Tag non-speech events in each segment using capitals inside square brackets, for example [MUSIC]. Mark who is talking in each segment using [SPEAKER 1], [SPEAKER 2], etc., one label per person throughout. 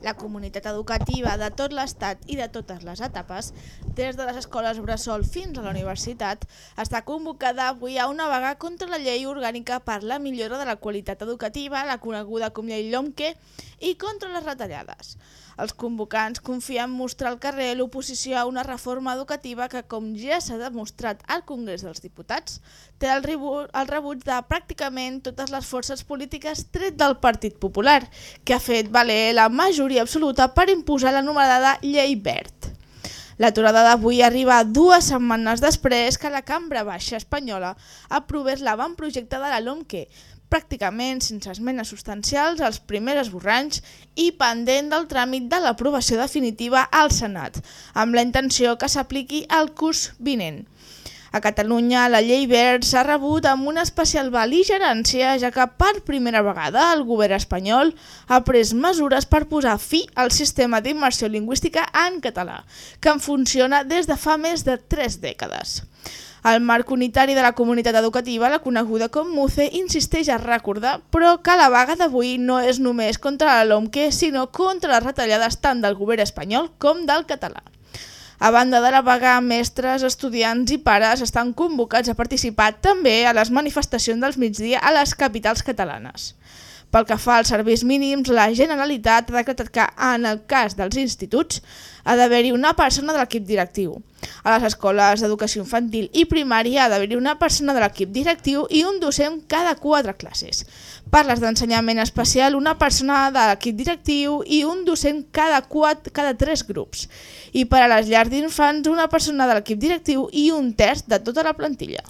[SPEAKER 1] La comunitat educativa de tot l'Estat i de totes les etapes, des de les escoles bressol fins a la universitat, està convocada avui a una vaga contra la llei orgànica per la millora de la qualitat educativa, la coneguda com llei LOMQUE, i contra les retallades. Els convocants confien mostrar al carrer l'oposició a una reforma educativa que, com ja s'ha demostrat al Congrés dels Diputats, té el, el rebuig de pràcticament totes les forces polítiques tret del Partit Popular, que ha fet valer la majoria absoluta per imposar l'anomenada Llei Verd. L'aturada d'avui arriba dues setmanes després que la Cambra Baixa espanyola aprovés l'avantprojecte de la LOMQUE, pràcticament sense esmenes substancials als primers esborranys i pendent del tràmit de l'aprovació definitiva al Senat, amb la intenció que s'apliqui al curs vinent. A Catalunya, la llei verd s'ha rebut amb una especial beligerància, ja que per primera vegada el govern espanyol ha pres mesures per posar fi al sistema d'immersió lingüística en català, que en funciona des de fa més de tres dècades. El marc unitari de la comunitat educativa, la coneguda com MUCE, insisteix a recordar, però que la vaga d'avui no és només contra la LOMQUE, sinó contra les retallades tant del govern espanyol com del català. A banda de la vaga, mestres, estudiants i pares estan convocats a participar també a les manifestacions dels migdia a les capitals catalanes. Pel que fa als serveis mínims, la Generalitat ha decretat que, en el cas dels instituts, ha d'haver-hi una persona de l'equip directiu. A les escoles d'educació infantil i primària ha d'haver-hi una persona de l'equip directiu i un docent cada quatre classes. Per les d'ensenyament especial, una persona de l'equip directiu i un docent cada, quatre, cada tres grups. I per a les llars d'infants, una persona de l'equip directiu i un terç de tota la plantilla.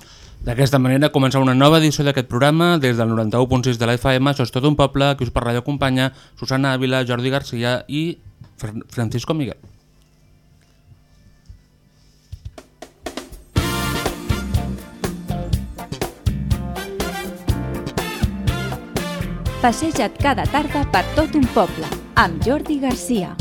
[SPEAKER 2] D'aquesta manera comença una nova edició d'aquest programa des del 91.6 de la FM, això és tot un poble, que us parla i acompanya Susana Ávila, Jordi Garcia i Fran- Francisco Miguel.
[SPEAKER 3] Passeja't cada tarda per tot un poble, amb Jordi Garcia.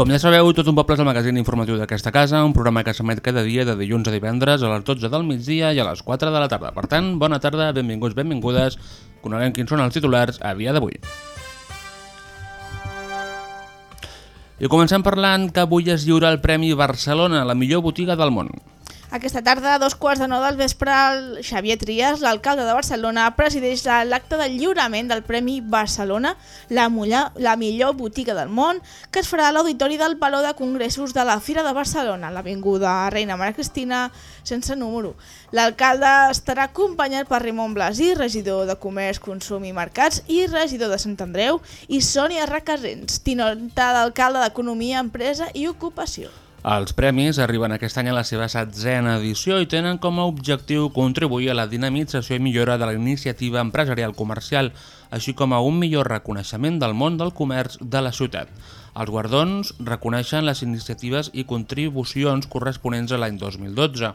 [SPEAKER 2] Com ja sabeu, Tot un poble és el magazín informatiu d'aquesta casa, un programa que s'emet cada dia de dilluns a divendres a les 12 del migdia i a les 4 de la tarda. Per tant, bona tarda, benvinguts, benvingudes, coneguem quins són els titulars a dia d'avui. I comencem parlant que avui es lliura el Premi Barcelona, la millor botiga del món.
[SPEAKER 1] Aquesta tarda, a dos quarts de nou del vespre, el Xavier Trias, l'alcalde de Barcelona, presideix l'acte de lliurament del Premi Barcelona, la, mulla, la millor botiga del món, que es farà a l'Auditori del Palau de Congressos de la Fira de Barcelona, l'Avinguda Reina Maria Cristina, sense número. L'alcalde estarà acompanyat per Ramon Blasi, regidor de Comerç, Consum i Mercats i regidor de Sant Andreu, i Sònia Recasens, tinota d'alcalde d'Economia, Empresa i Ocupació.
[SPEAKER 2] Els premis arriben aquest any a la seva setzena edició i tenen com a objectiu contribuir a la dinamització i millora de la iniciativa empresarial comercial, així com a un millor reconeixement del món del comerç de la ciutat. Els guardons reconeixen les iniciatives i contribucions corresponents a l'any 2012.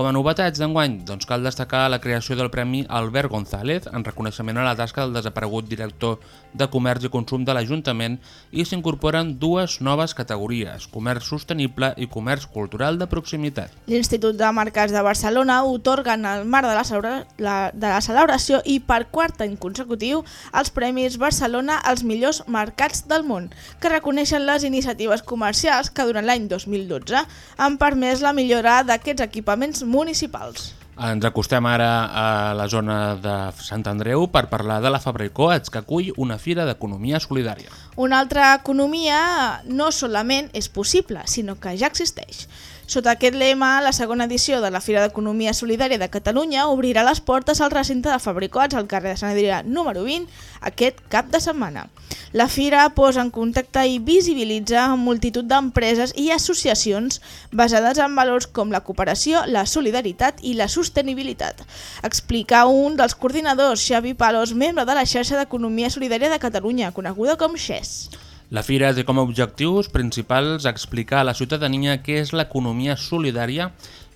[SPEAKER 2] Com a novetats d'enguany, doncs cal destacar la creació del Premi Albert González en reconeixement a la tasca del desaparegut director de Comerç i Consum de l'Ajuntament i s'incorporen dues noves categories, Comerç Sostenible i Comerç Cultural de Proximitat.
[SPEAKER 1] L'Institut de Mercats de Barcelona otorga en el marc de la, celebra la, de la celebració i per quart any consecutiu els Premis Barcelona als millors mercats del món, que reconeixen les iniciatives comercials que durant l'any 2012 han permès la millora d'aquests equipaments municipals.
[SPEAKER 2] Ens acostem ara a la zona de Sant Andreu per parlar de la Fabra i Coats, que acull una fira d'economia solidària.
[SPEAKER 1] Una altra economia no solament és possible, sinó que ja existeix. Sota aquest lema, la segona edició de la Fira d'Economia Solidària de Catalunya obrirà les portes al recinte de Fabricots al carrer de Sant Adrià número 20 aquest cap de setmana. La fira posa en contacte i visibilitza multitud d'empreses i associacions basades en valors com la cooperació, la solidaritat i la sostenibilitat. Explica un dels coordinadors, Xavi Palos, membre de la xarxa d'Economia Solidària de Catalunya, coneguda com XES.
[SPEAKER 2] La fira té com a objectius principals explicar a la ciutadania què és l'economia solidària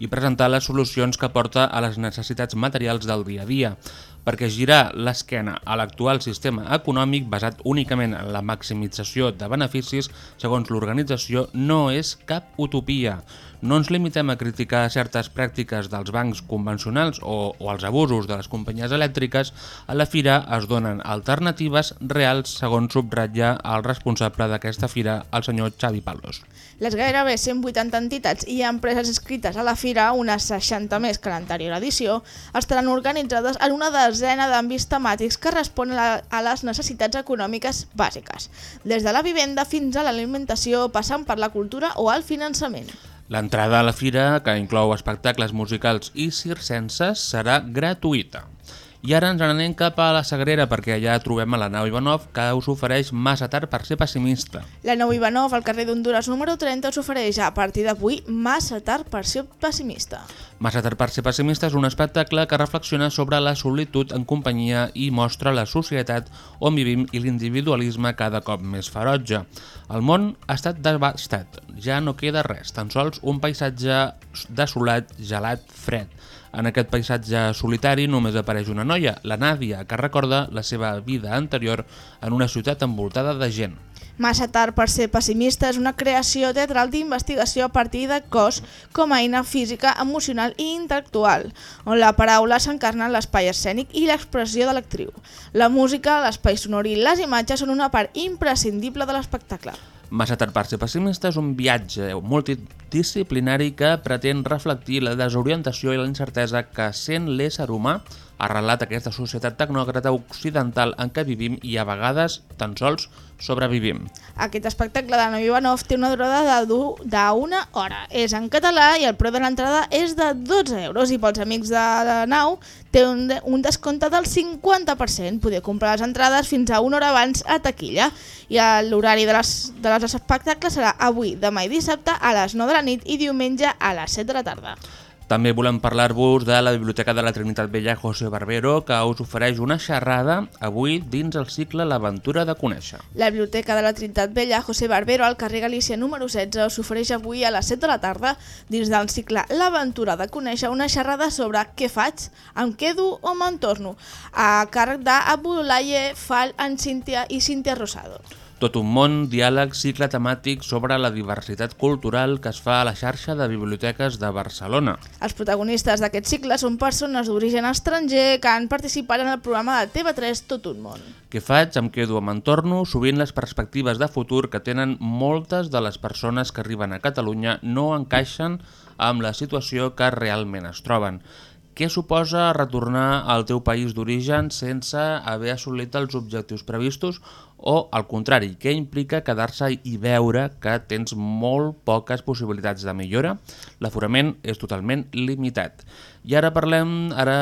[SPEAKER 2] i presentar les solucions que porta a les necessitats materials del dia a dia, perquè girar l'esquena a l'actual sistema econòmic basat únicament en la maximització de beneficis, segons l'organització, no és cap utopia. No ens limitem a criticar certes pràctiques dels bancs convencionals o, o els abusos de les companyies elèctriques, a la fira es donen alternatives reals, segons subratlla el responsable d'aquesta fira, el senyor Xavi Palos.
[SPEAKER 1] Les gairebé 180 entitats i empreses inscrites a la fira, unes 60 més que l'anterior edició, estaran organitzades en una desena d'àmbits temàtics que responen a, a les necessitats econòmiques bàsiques, des de la vivenda fins a l'alimentació, passant per la cultura o el finançament.
[SPEAKER 2] L'entrada a la fira, que inclou espectacles musicals i circenses, serà gratuïta. I ara ens n'anem cap a la Sagrera perquè allà trobem a la nau Ivanov que us ofereix massa tard per ser pessimista.
[SPEAKER 1] La Nou Ivanov, al carrer d'Honduras número 30, us ofereix a partir d'avui massa tard per ser pessimista.
[SPEAKER 2] Massa tard per ser pessimista és un espectacle que reflexiona sobre la solitud en companyia i mostra la societat on vivim i l'individualisme cada cop més ferotge. El món ha estat devastat, ja no queda res, tan sols un paisatge desolat, gelat, fred. En aquest paisatge solitari només apareix una noia, la Nàdia, que recorda la seva vida anterior en una ciutat envoltada de gent.
[SPEAKER 1] Massa tard per ser pessimista és una creació teatral d'investigació a partir de cos com a eina física, emocional i intel·lectual, on la paraula s'encarna en l'espai escènic i l'expressió de l'actriu. La música, l'espai sonor i les imatges són una part imprescindible de l'espectacle.
[SPEAKER 2] Massa tard per ser pessimista és un viatge multidisciplinari que pretén reflectir la desorientació i la incertesa que sent l'ésser humà arrelat aquesta societat tecnòcrata occidental en què vivim i a vegades tan sols sobrevivim.
[SPEAKER 1] Aquest espectacle de Novi Ivanov té una durada d'una hora. És en català i el preu de l'entrada és de 12 euros i pels amics de la nau té un, de- un descompte del 50%. Poder comprar les entrades fins a una hora abans a taquilla. I l'horari de, les, de les espectacles serà avui, demà i dissabte a les 9 de la nit i diumenge a les 7 de la tarda.
[SPEAKER 2] També volem parlar-vos de la Biblioteca de la Trinitat Vella José Barbero, que us ofereix una xerrada avui dins el cicle L'aventura de conèixer.
[SPEAKER 1] La Biblioteca de la Trinitat Vella José Barbero al carrer Galícia número 16 us ofereix avui a les 7 de la tarda dins del cicle L'aventura de conèixer una xerrada sobre què faig, em quedo o me'n torno a càrrec d'Abulaye Fal, en Cíntia i Cíntia Rosado.
[SPEAKER 2] Tot un món, diàleg, cicle temàtic sobre la diversitat cultural que es fa a la xarxa de biblioteques de Barcelona.
[SPEAKER 1] Els protagonistes d'aquest cicle són persones d'origen estranger que han participat en el programa de TV3 Tot un món.
[SPEAKER 2] Què faig? Em quedo amb entorno, sovint les perspectives de futur que tenen moltes de les persones que arriben a Catalunya no encaixen amb la situació que realment es troben. Què suposa retornar al teu país d'origen sense haver assolit els objectius previstos o, al contrari, què implica quedar-se i veure que tens molt poques possibilitats de millora? L'aforament és totalment limitat. I ara parlem, ara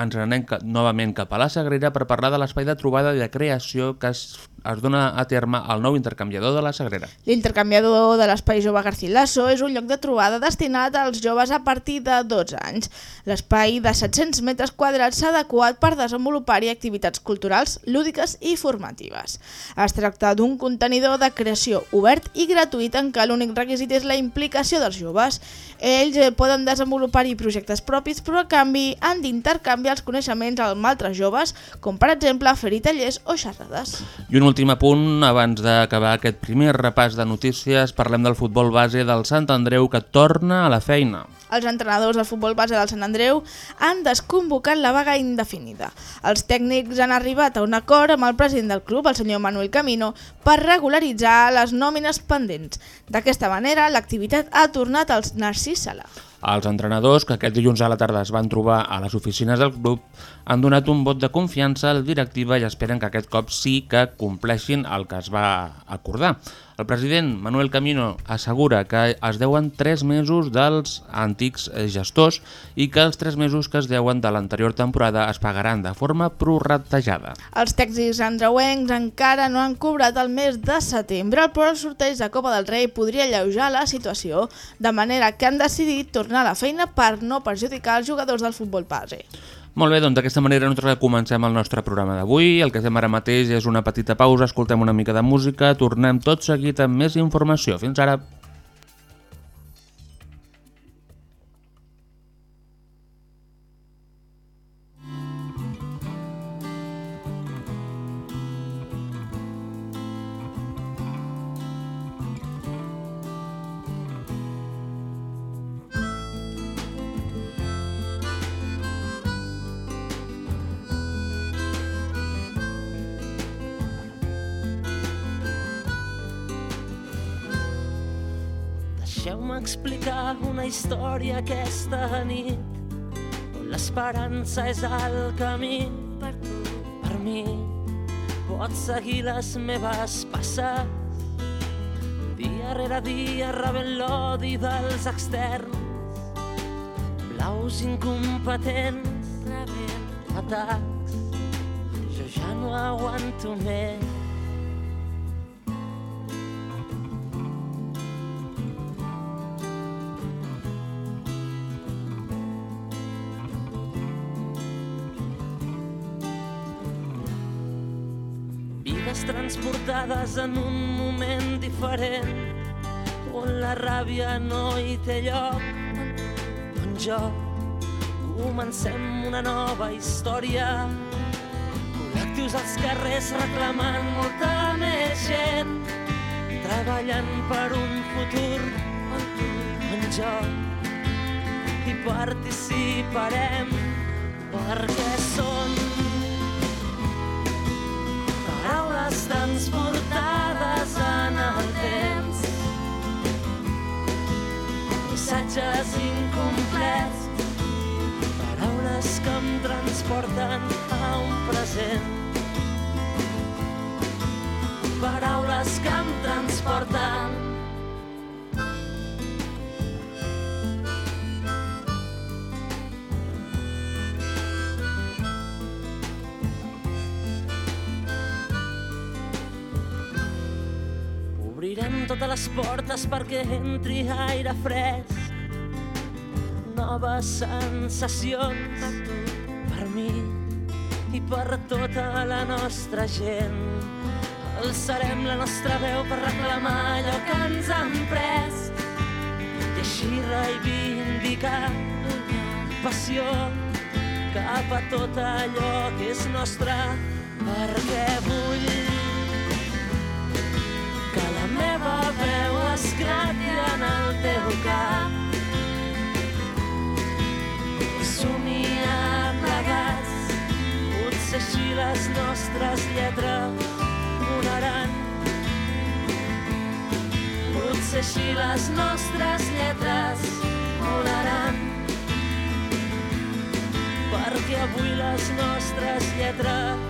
[SPEAKER 2] ens anem novament cap a la Sagrera per parlar de l'espai de trobada i de creació que es, es dona a terme al nou intercanviador de la Sagrera.
[SPEAKER 1] L'intercanviador de l'Espai Jove Garcilaso és un lloc de trobada destinat als joves a partir de 12 anys. L'espai de 700 metres quadrats s'ha adequat per desenvolupar-hi activitats culturals, lúdiques i formatives. Es tracta d'un contenidor de creació obert i gratuït en què l'únic requisit és la implicació dels joves. Ells eh, poden desenvolupar-hi projectes propis, però a canvi han d'intercanviar els coneixements amb altres joves, com per exemple fer-hi tallers o xerrades.
[SPEAKER 2] I un últim apunt, abans d'acabar aquest primer repàs de notícies, parlem del futbol base del Sant Andreu que torna a la feina.
[SPEAKER 1] Els entrenadors del futbol base del Sant Andreu han desconvocat la vaga indefinida. Els tècnics han arribat a un acord amb el president del club, el senyor Manuel Camino, per regularitzar les nòmines pendents. D'aquesta manera, l'activitat ha tornat als Narcís Sala.
[SPEAKER 2] Els entrenadors, que aquest dilluns a la tarda es van trobar a les oficines del club, han donat un vot de confiança a la directiva i esperen que aquest cop sí que compleixin el que es va acordar. El president Manuel Camino assegura que es deuen 3 mesos dels antics gestors i que els 3 mesos que es deuen de l'anterior temporada es pagaran de forma prorratejada.
[SPEAKER 1] Els tècnics andreuencs encara no han cobrat el mes de setembre, però el sorteig de Copa del Rei podria alleujar la situació, de manera que han decidit tornar a la feina per no perjudicar els jugadors del futbol base.
[SPEAKER 2] Molt bé, doncs d'aquesta manera nosaltres comencem el nostre programa d'avui. El que fem ara mateix és una petita pausa, escoltem una mica de música, tornem tot seguit amb més informació. Fins ara.
[SPEAKER 4] Deixeu-me explicar una història aquesta nit on l'esperança és el camí. Per tu, per mi pots seguir les meves passes. Dia rere dia rebent l'odi dels externs. Blaus incompetents. Rebent. Atacs. Jo ja no aguanto més transportades en un moment diferent on la ràbia no hi té lloc. On jo comencem una nova història. Col·lectius als carrers reclamant molta més gent treballant per un futur on tu, on jo hi participarem perquè són missatges incomplets paraules que em transporten a un present. Paraules que em transporten Obrirem totes les portes perquè entri aire fresc. Noves sensacions per mi i per tota la nostra gent. Alçarem la nostra veu per reclamar allò que ens han pres i així reivindicar passió cap a tot allò que és nostre perquè vull veu esclati en el teu cap. I somiar plegats potser així les nostres lletres volaran potser així les nostres lletres volaran perquè avui les nostres lletres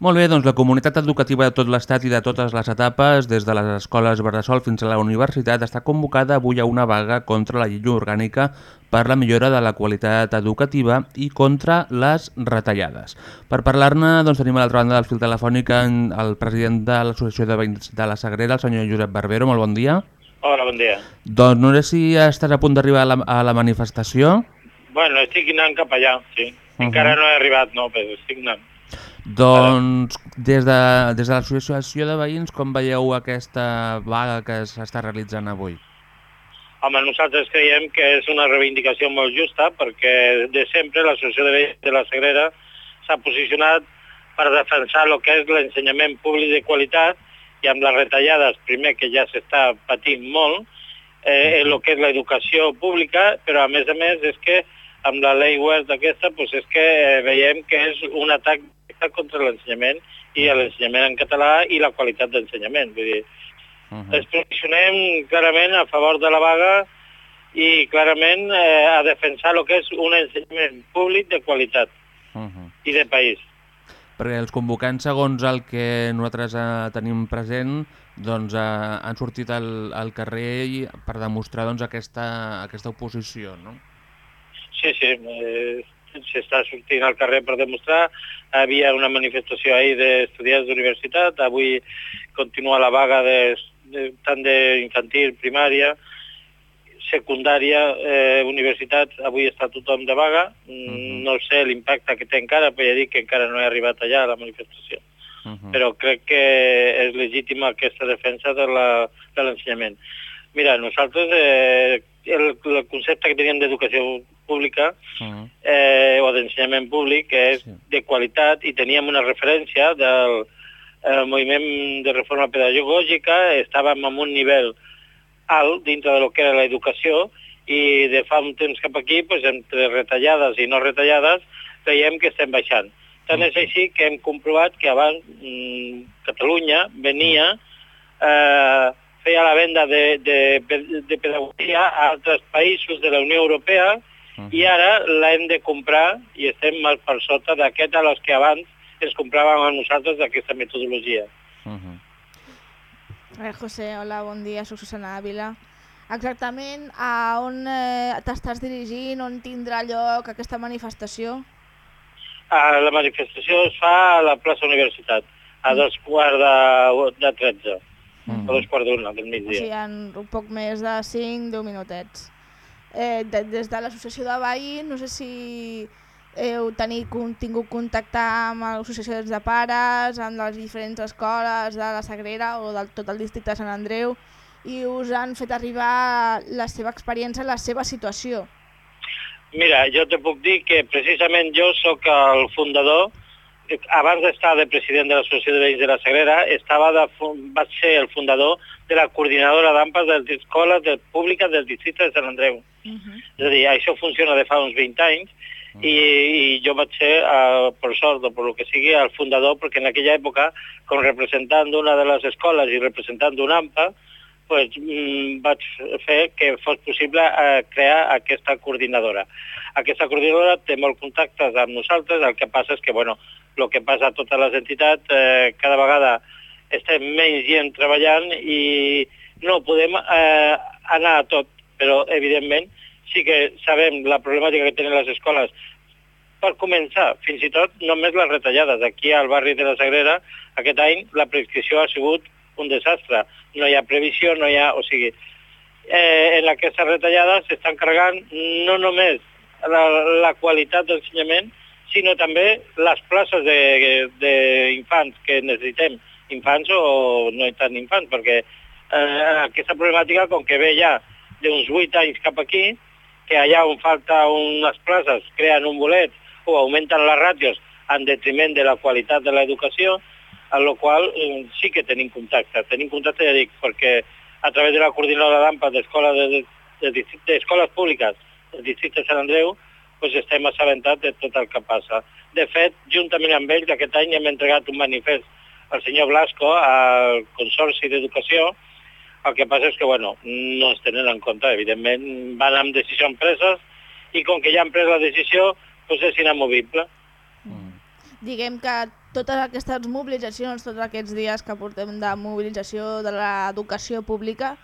[SPEAKER 2] Molt bé, doncs la comunitat educativa de tot l'Estat i de totes les etapes, des de les escoles Bressol fins a la universitat, està convocada avui a una vaga contra la llei orgànica per la millora de la qualitat educativa i contra les retallades. Per parlar-ne, doncs, tenim a l'altra banda del fil telefònic el president de l'Associació de Veïns de la Sagrera, el senyor Josep Barbero. Molt bon dia.
[SPEAKER 5] Hola, bon dia.
[SPEAKER 2] Doncs no sé si estàs a punt d'arribar a, la, a la manifestació.
[SPEAKER 5] Bueno, estic anant cap allà, sí. Uh -huh. Encara no he arribat, no, però estic anant.
[SPEAKER 2] Doncs des de, des de l'Associació de Veïns, com veieu aquesta vaga que s'està realitzant avui?
[SPEAKER 5] Home, nosaltres creiem que és una reivindicació molt justa perquè de sempre l'Associació de Veïns de la Sagrera s'ha posicionat per defensar el que és l'ensenyament públic de qualitat i amb les retallades, primer que ja s'està patint molt, eh, el que és l'educació pública, però a més a més és que amb la llei West aquesta pues és que eh, veiem que és un atac contra l'ensenyament i l'ensenyament en català i la qualitat d'ensenyament. Vull dir, uh -huh. ens posicionem clarament a favor de la vaga i clarament eh, a defensar el que és un ensenyament públic de qualitat uh -huh. i de país.
[SPEAKER 2] Perquè els convocants, segons el que nosaltres eh, tenim present, doncs, eh, han sortit al, al carrer i, per demostrar doncs, aquesta, aquesta oposició, no?
[SPEAKER 5] Sí, sí, eh, s'està sortint al carrer per demostrar. Hi havia una manifestació ahir d'estudiants d'universitat, avui continua la vaga de, de, tant d'infantil, primària, secundària, eh, universitat, avui està tothom de vaga. Uh -huh. No sé l'impacte que té encara, però ja dic que encara no he arribat allà a la manifestació. Uh -huh. Però crec que és legítima aquesta defensa de l'ensenyament. Mira, nosaltres eh, el, el concepte que teníem d'educació pública uh -huh. eh, o d'ensenyament públic que és sí. de qualitat i teníem una referència del el moviment de reforma pedagògica, estàvem en un nivell alt dintre del que era l'educació i de fa un temps cap aquí, pues, entre retallades i no retallades, veiem que estem baixant. Tant és així que hem comprovat que abans mmm, Catalunya venia eh, feia la venda de, de, de pedagogia a altres països de la Unió Europea uh -huh. i ara l'hem de comprar i estem mal per sota d'aquest a los que abans ens compràvem a nosaltres d'aquesta metodologia. Uh -huh.
[SPEAKER 1] Veure, José, hola, bon dia, soc Susana Ávila. Exactament a on eh, t'estàs dirigint, on tindrà lloc aquesta manifestació?
[SPEAKER 5] A la manifestació es fa a la plaça Universitat, a dos quarts de, de 13. Mm. A dos quarts d'una del migdia.
[SPEAKER 1] O sigui, en un poc més de 5-10 minutets. Eh, de, des de l'associació de veïns, no sé si heu tenit, tingut contacte amb l'associació de pares, amb les diferents escoles de la Sagrera o del tot el districte de Sant Andreu i us han fet arribar la seva experiència, la seva situació.
[SPEAKER 5] Mira, jo te puc dir que precisament jo sóc el fundador abans d'estar de president de l'Associació de Veïns de la Sagrera, estava de, va ser el fundador de la coordinadora d'AMPAs de les escoles de, públiques del districte de Sant Andreu. Uh -huh. És a dir, això funciona de fa uns 20 anys uh -huh. i, i jo vaig ser, uh, per sort o per lo que sigui, el fundador, perquè en aquella època, com representant d'una de les escoles i representant d'un AMPA, pues, mm, vaig fer que fos possible eh, crear aquesta coordinadora. Aquesta coordinadora té molts contactes amb nosaltres, el que passa és que, bueno, el que passa a totes les entitats, eh, cada vegada estem menys gent treballant i no podem eh, anar a tot, però evidentment sí que sabem la problemàtica que tenen les escoles per començar, fins i tot només les retallades. Aquí al barri de la Sagrera, aquest any la prescripció ha sigut un desastre. No hi ha previsió, no hi ha... O sigui, eh, en aquestes retallades s'estan carregant no només la, la qualitat d'ensenyament, sinó també les places d'infants que necessitem, infants o no tant infants, perquè eh, aquesta problemàtica, com que ve ja d'uns 8 anys cap aquí, que allà on falta unes places creen un bolet o augmenten les ràtios en detriment de la qualitat de l'educació, en la qual eh, sí que tenim contacte. Tenim contacte, ja dic, perquè a través de la coordinadora d'AMPA d'escoles de, de, de, de, públiques del districte de Sant Andreu, doncs estem assabentats de tot el que passa. De fet, juntament amb ells, aquest any hem entregat un manifest al senyor Blasco, al Consorci d'Educació, el que passa és que bueno, no es tenen en compte, evidentment van amb decisions preses i com que ja han pres la decisió, doncs és inamovible.
[SPEAKER 1] Mm. Diguem que totes aquestes mobilitzacions, tots aquests dies que portem de mobilització de l'educació pública,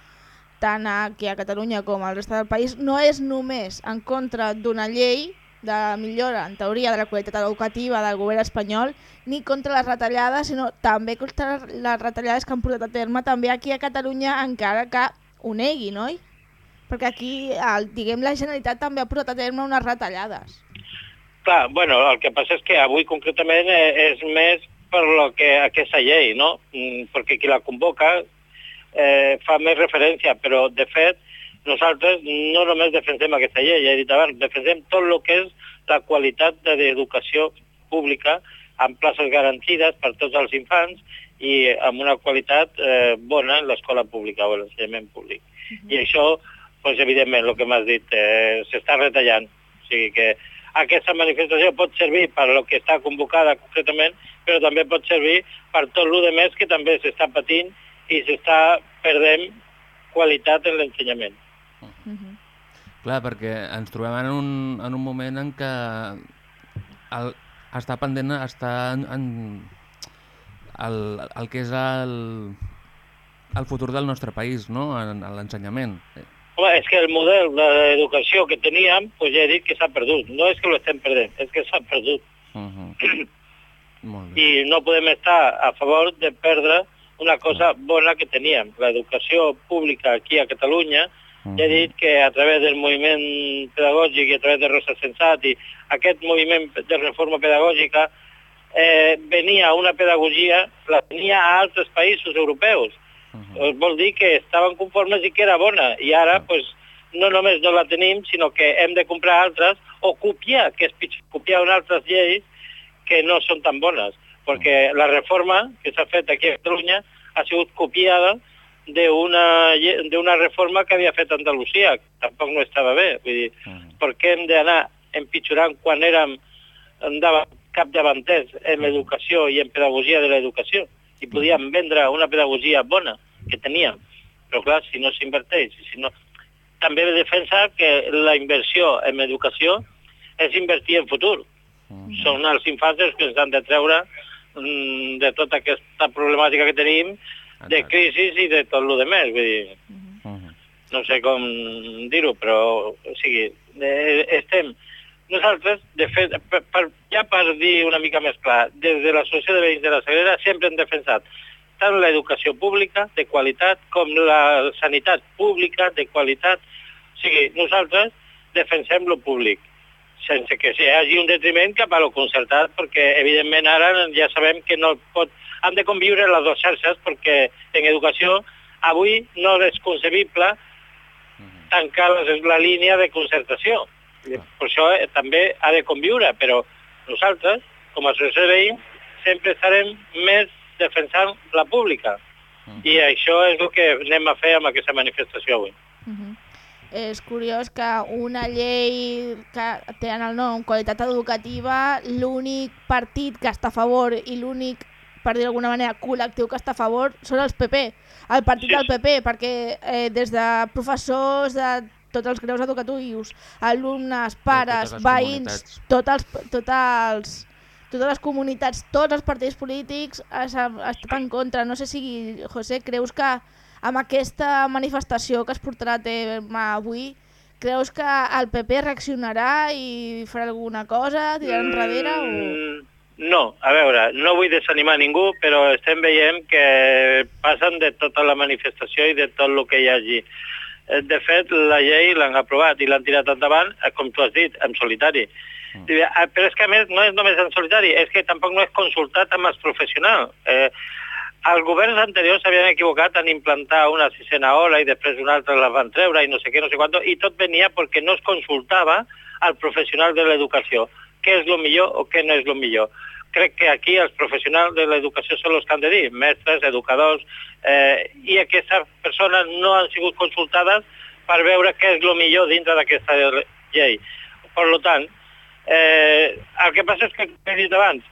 [SPEAKER 1] tant aquí a Catalunya com al resta del país, no és només en contra d'una llei de millora, en teoria, de la qualitat educativa del govern espanyol, ni contra les retallades, sinó també contra les retallades que han portat a terme també aquí a Catalunya, encara que ho negui, no? Perquè aquí, el, diguem, la Generalitat també ha portat a terme unes retallades.
[SPEAKER 5] Clar, bueno, el que passa és que avui concretament eh, és més per lo que aquesta llei, no? Mm, Perquè qui la convoca eh, fa més referència, però de fet nosaltres no només defensem aquesta llei, ja he dit abans, defensem tot el que és la qualitat de l'educació pública amb places garantides per tots els infants i amb una qualitat eh, bona en l'escola pública o l'ensenyament públic. Uh -huh. I això, doncs, evidentment, el que m'has dit, eh, s'està retallant. O sigui que aquesta manifestació pot servir per lo que està convocada concretament, però també pot servir per tot el més que també s'està patint i s'està perdent qualitat en l'ensenyament.
[SPEAKER 1] Uh -huh.
[SPEAKER 2] Clar, perquè ens trobem en un, en un moment en què el, està pendent, està en, en el, el que és el, el futur del nostre país, no?, en, en l'ensenyament.
[SPEAKER 5] Home, és que el model d'educació que teníem, pues ja he dit que s'ha perdut. No és que lo estem perdent, és que s'ha perdut.
[SPEAKER 2] Uh [CLEARS THROAT] -huh. Molt bé.
[SPEAKER 5] I no podem estar a favor de perdre una cosa bona que teníem. L'educació pública aquí a Catalunya, -huh. ja he dit que a través del moviment pedagògic i a través de Rosa Sensat i aquest moviment de reforma pedagògica eh, venia una pedagogia, la tenia a altres països europeus. Uh -huh. Vol dir que estaven conformes i que era bona. I ara, -huh. pues, no només no la tenim, sinó que hem de comprar altres o copiar, que és pitjor, copiar unes altres lleis que no són tan bones. Perquè la reforma que s'ha fet aquí a Catalunya ha sigut copiada d'una reforma que havia fet Andalusia, que tampoc no estava bé. Vull dir, -huh. per què hem d'anar empitjorant quan érem capdavanters en l'educació i en pedagogia de l'educació i podíem vendre una pedagogia bona que teníem. Però clar, si no s'inverteix, si no... També defensa que la inversió en educació és invertir en futur. -huh. Són els infants els que ens han de treure mm, de tota aquesta problemàtica que tenim, de crisi i de tot el que més. Vull dir, uh -huh. no sé com dir-ho, però o sigui, eh, estem nosaltres, de fet, per, per, ja per dir una mica més clar, des de l'Associació de Veïns de la Sagrera sempre hem defensat tant l'educació pública de qualitat com la sanitat pública de qualitat. O sigui, nosaltres defensem lo públic, sense que hi hagi un detriment cap a lo concertat, perquè evidentment ara ja sabem que no pot... Han de conviure les dues xarxes perquè en educació avui no és concebible tancar la, la línia de concertació. Per això eh, també ha de conviure, però nosaltres, com a associació de veïns, sempre estarem més defensant la pública. Uh -huh. I això és el que anem a fer amb aquesta manifestació avui.
[SPEAKER 1] Uh -huh. És curiós que una llei que té en el nom qualitat educativa, l'únic partit que està a favor i l'únic, per dir d'alguna manera, col·lectiu que està a favor són els PP, el partit sí. del PP, perquè eh, des de professors, de tots els greus educatius, alumnes, pares, veïns, tots els, tots els, totes les comunitats, tots els partits polítics han estat en contra. No sé si, José, creus que amb aquesta manifestació que es portarà a terme avui, creus que el PP reaccionarà i farà alguna cosa, tirarà enrere o...?
[SPEAKER 5] No, a veure, no vull desanimar ningú, però estem veient que passen de tota la manifestació i de tot el que hi hagi. De fet, la llei l'han aprovat i l'han tirat endavant, com tu has dit, en solitari. Mm. Però és que a més no és només en solitari, és que tampoc no és consultat amb els professionals. Eh, els governs anteriors s'havien equivocat en implantar una sisena hora i després una altra la van treure i no sé què, no sé quant, i tot venia perquè no es consultava al professional de l'educació què és el millor o què no és el millor. Crec que aquí els professionals de l'educació són els que han de dir, mestres, educadors, eh, i aquestes persones no han sigut consultades per veure què és el millor dintre d'aquesta llei. Per tant, eh, el que passa és que, com he dit abans,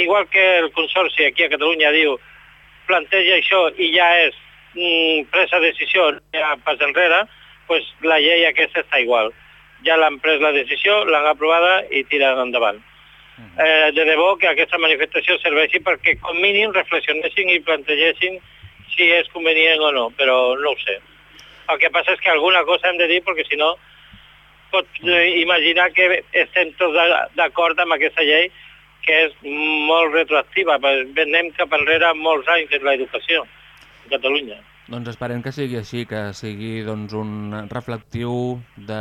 [SPEAKER 5] igual que el Consorci aquí a Catalunya diu planteja això i ja és mm, presa decisió, ja pas enrere, pues la llei aquesta està igual. Ja l'han pres la decisió, l'han aprovada i tiren endavant. eh, de debò que aquesta manifestació serveixi perquè com mínim reflexionessin i plantegessin si és convenient o no, però no ho sé. El que passa és que alguna cosa hem de dir perquè si no pots eh, imaginar que estem tots d'a- d'acord amb aquesta llei que és molt retroactiva, anem cap enrere molts anys en l'educació a Catalunya.
[SPEAKER 2] Doncs esperem que sigui així, que sigui doncs, un reflectiu de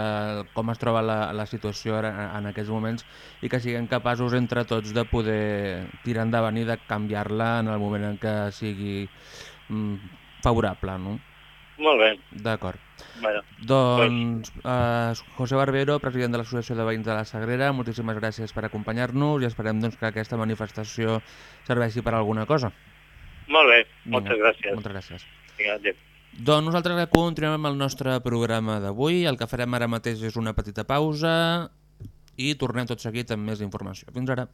[SPEAKER 2] com es troba la, la situació ara, en aquests moments i que siguem capaços entre tots de poder tirar endavant i de canviar-la en el moment en què sigui mm, favorable. No?
[SPEAKER 5] Molt bé.
[SPEAKER 2] D'acord.
[SPEAKER 5] Bueno,
[SPEAKER 2] Doncs, eh, José Barbero, president de l'Associació de Veïns de la Sagrera, moltíssimes gràcies per acompanyar-nos i esperem doncs, que aquesta manifestació serveixi per alguna cosa.
[SPEAKER 5] molt bé.
[SPEAKER 2] Vinga,
[SPEAKER 5] Moltes gràcies.
[SPEAKER 2] Moltes gràcies.
[SPEAKER 5] Vinga, adéu.
[SPEAKER 2] Doncs nosaltres continuem amb el nostre programa d'avui. El que farem ara mateix és una petita pausa i tornem tot seguit amb més informació. Fins ara.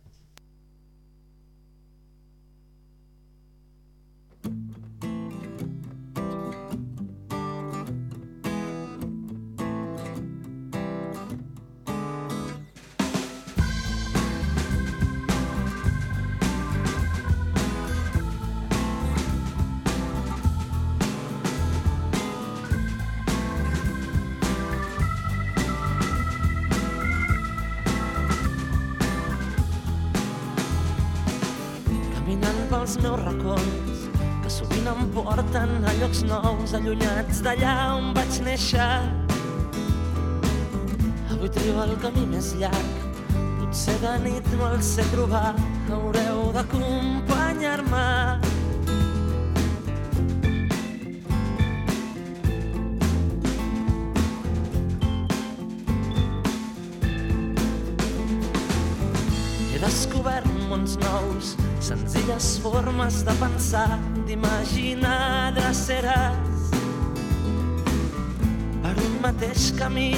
[SPEAKER 4] Pels meus racons, que sovint em porten a llocs nous, allunyats d'allà on vaig néixer. Avui trio el camí més llarg, potser de nit no el sé trobar, haureu d'acompanyar-me. He descobert mons nous, senzilles formes de pensar, d'imaginar dreceres. Per un mateix camí,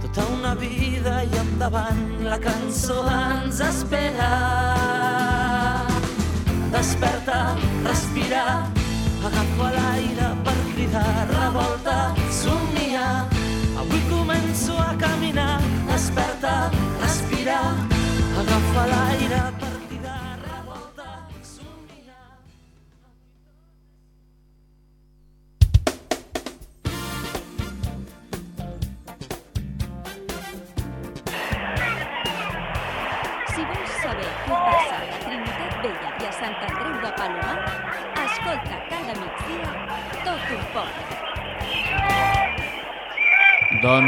[SPEAKER 4] tota una vida i endavant la cançó ens espera. Desperta, respira, agafa l'aire per cridar, revolta, somnia. Avui començo a caminar, desperta,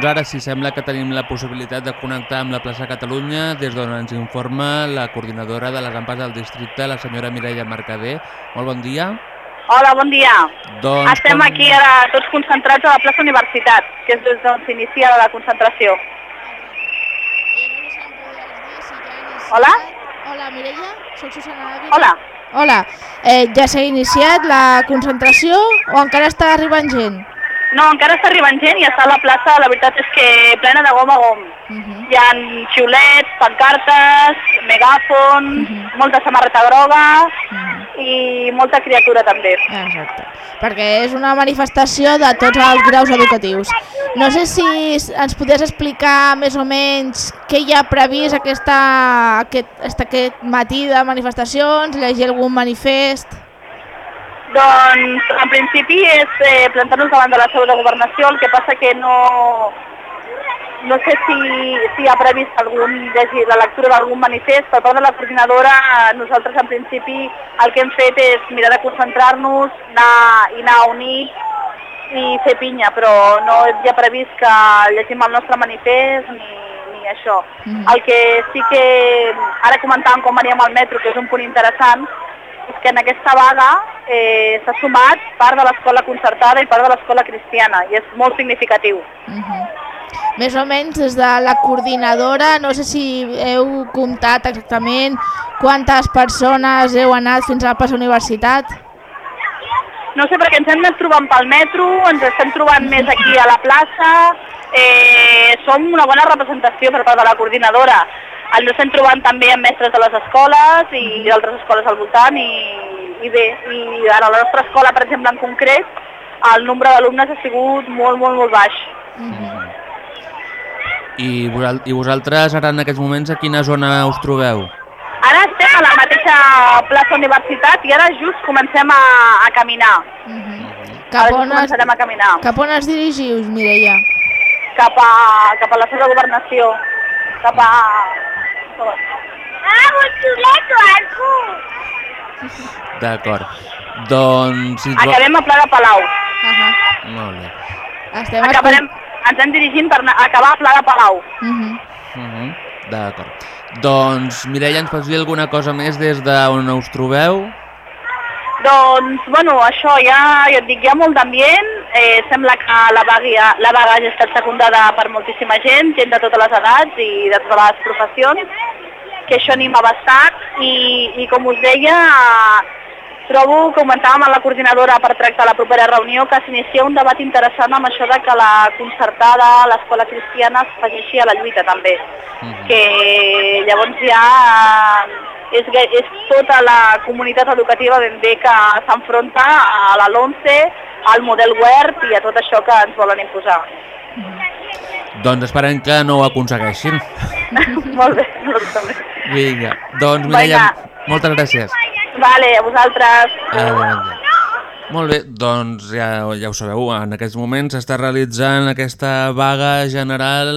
[SPEAKER 2] Doncs ara sí, sembla que tenim la possibilitat de connectar amb la plaça Catalunya, des d'on ens informa la coordinadora de les AMPAs del districte, la senyora Mireia Mercader. Molt bon dia.
[SPEAKER 6] Hola, bon dia.
[SPEAKER 2] Doncs,
[SPEAKER 6] Estem
[SPEAKER 2] com-
[SPEAKER 6] aquí ara tots concentrats a la plaça Universitat, que és des d'on s'inicia la concentració. Hola?
[SPEAKER 1] Hola, Mireia, soc Susana Ávila.
[SPEAKER 6] Hola.
[SPEAKER 1] Hola, eh, ja s'ha iniciat la concentració o encara està arribant gent?
[SPEAKER 6] No, encara està arribant gent i està a la plaça, la veritat és que plena de gom a gom.
[SPEAKER 1] Uh
[SPEAKER 6] Hi ha xiulets, pancartes, megàfon, molta samarreta groga i molta criatura també.
[SPEAKER 1] Exacte, perquè és una manifestació de tots els graus educatius. No sé si ens podries explicar més o menys què hi ha previst aquesta, aquest, aquest, aquest matí de manifestacions, llegir algun manifest...
[SPEAKER 6] Doncs, en principi és eh, plantar-nos davant de la seu de governació, el que passa que no, no sé si, si ha previst algun, llegir, la lectura d'algun manifest. Per part de la coordinadora, nosaltres en principi el que hem fet és mirar de concentrar-nos anar, i anar units i fer pinya, però no hi ha previst que llegim el nostre manifest ni, ni això.
[SPEAKER 1] Mhm.
[SPEAKER 6] El que sí que ara comentàvem com veníem al metro, que és un punt interessant, és que en aquesta vaga eh, s'ha sumat part de l'escola concertada i part de l'escola cristiana, i és molt significatiu.
[SPEAKER 1] Uh Més o menys des de la coordinadora, no sé si heu comptat exactament quantes persones heu anat fins a la plaça Universitat.
[SPEAKER 6] No sé, perquè ens hem anat trobant pel metro, ens estem trobant més aquí a la plaça, eh, som una bona representació per part de la coordinadora. Ens estem trobant també amb mestres de les escoles i d'altres escoles al voltant i, i bé, i ara a la nostra escola, per exemple, en concret, el nombre d'alumnes ha sigut molt, molt, molt baix.
[SPEAKER 2] I, vosal I vosaltres ara en aquests moments a quina zona us trobeu?
[SPEAKER 6] Ara estem a la mateixa plaça Universitat i ara just comencem a, a caminar.
[SPEAKER 1] Cap
[SPEAKER 6] ara
[SPEAKER 1] on,
[SPEAKER 6] just
[SPEAKER 1] es,
[SPEAKER 6] a caminar.
[SPEAKER 1] cap on es dirigiu, Mireia?
[SPEAKER 6] Cap a, cap a la seu de governació. Cap a... Ah, un xulet o algú!
[SPEAKER 2] D'acord. Doncs... Si
[SPEAKER 6] Acabem a Pla de Palau.
[SPEAKER 2] Molt bé.
[SPEAKER 1] Estem
[SPEAKER 6] Acabarem, ens hem dirigint per anar- acabar a Pla de Palau.
[SPEAKER 1] Uh -huh.
[SPEAKER 2] Uh -huh. D'acord. Doncs, Mireia, ens pots dir alguna cosa més des d'on us trobeu?
[SPEAKER 6] Doncs, bueno, això ja, ja et dic, hi ha molt d'ambient, eh, sembla que la vaga, la vaga ha estat secundada per moltíssima gent, gent de totes les edats i de totes les professions, que això anima bastant i, i com us deia, trobo, comentàvem amb la coordinadora per tractar la propera reunió, que s'inicia un debat interessant amb això de que la concertada, l'escola cristiana, s'afegeixi a la lluita també. Que llavors ja és, gai- és tota la comunitat educativa ben bé que s'enfronta a la LOMCE, al model WERP i a tot això que ens volen imposar.
[SPEAKER 2] Doncs esperem que no ho aconsegueixin. [LAUGHS]
[SPEAKER 6] Molt bé, també.
[SPEAKER 2] Vinga, doncs Mireia, moltes gràcies.
[SPEAKER 6] Vale, a vosaltres.
[SPEAKER 2] Adéu, dia. Molt bé, doncs ja, ja ho sabeu, en aquests moments s'està realitzant aquesta vaga general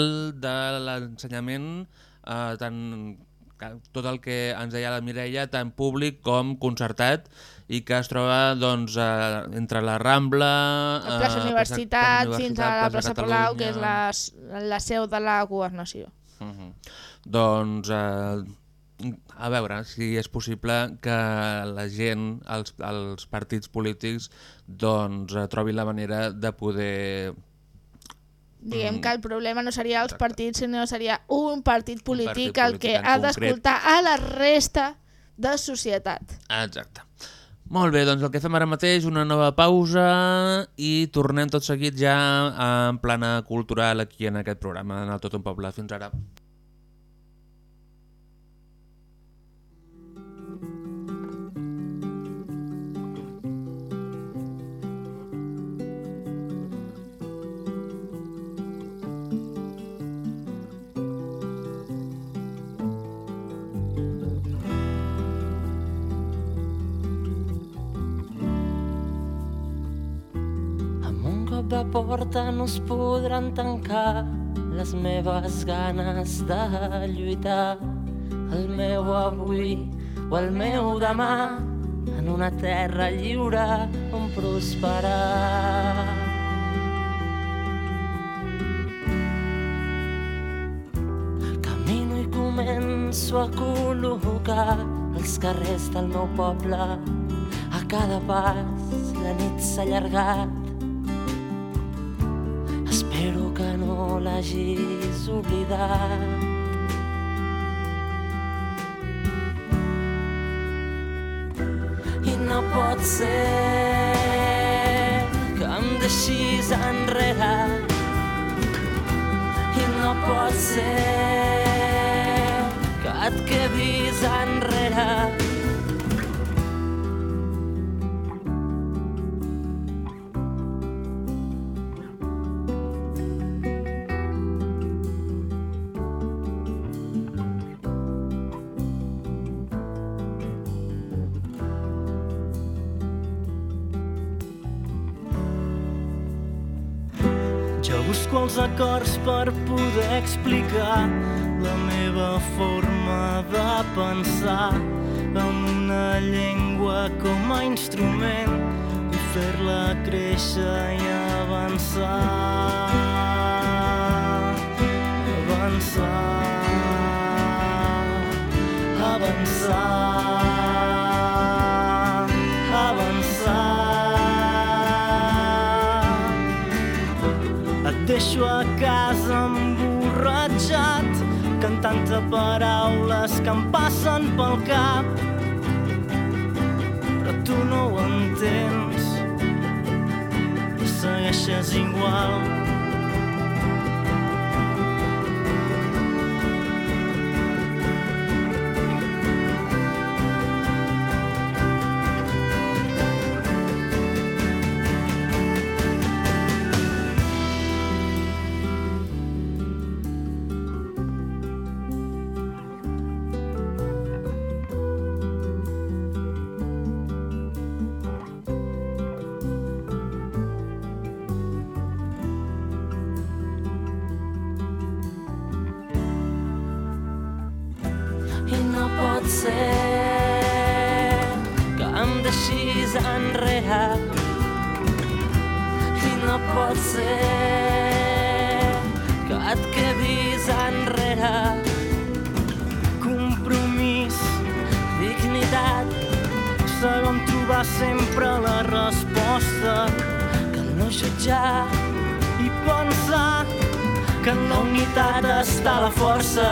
[SPEAKER 2] de l'ensenyament, eh, tant tot el que ens deia la Mireia, tant públic com concertat, i que es troba doncs, eh, entre la Rambla,
[SPEAKER 1] La plaça Universitat,
[SPEAKER 2] plaça
[SPEAKER 1] fins a la plaça Palau, que és la, la seu de la governació.
[SPEAKER 2] Uh -huh. Doncs, eh, a veure si és possible que la gent, els, els partits polítics, doncs eh, trobin la manera de poder...
[SPEAKER 1] Diguem
[SPEAKER 2] Mm.
[SPEAKER 1] que el problema no seria els partits, sinó seria un partit polític
[SPEAKER 2] partit
[SPEAKER 1] el que
[SPEAKER 2] polític
[SPEAKER 1] ha d'escoltar a la resta de societat.
[SPEAKER 2] Exacte. Molt bé, doncs el que fem ara mateix, una nova pausa i tornem tot seguit ja en plana cultural aquí en aquest programa, en el Tot un Poble. Fins ara.
[SPEAKER 4] Porta no es podran tancar les meves ganes de lluitar. El meu avui o el meu demà en una terra lliure on prosperar. Camino i començo a col·locar els carrers del meu poble. A cada pas la nit s'ha allargat. No l'hagis oblidat. I no pot ser que em deixis enrere. I no pot ser que et quedis enrere.
[SPEAKER 7] Busco els acords per poder explicar la meva forma de pensar amb una llengua com a instrument i fer-la créixer i avançar. Avançar. Avançar. Cantant-te paraules que em passen pel cap. Però tu no ho entens, segueixes igual.
[SPEAKER 4] Que
[SPEAKER 8] en la unitat està la força.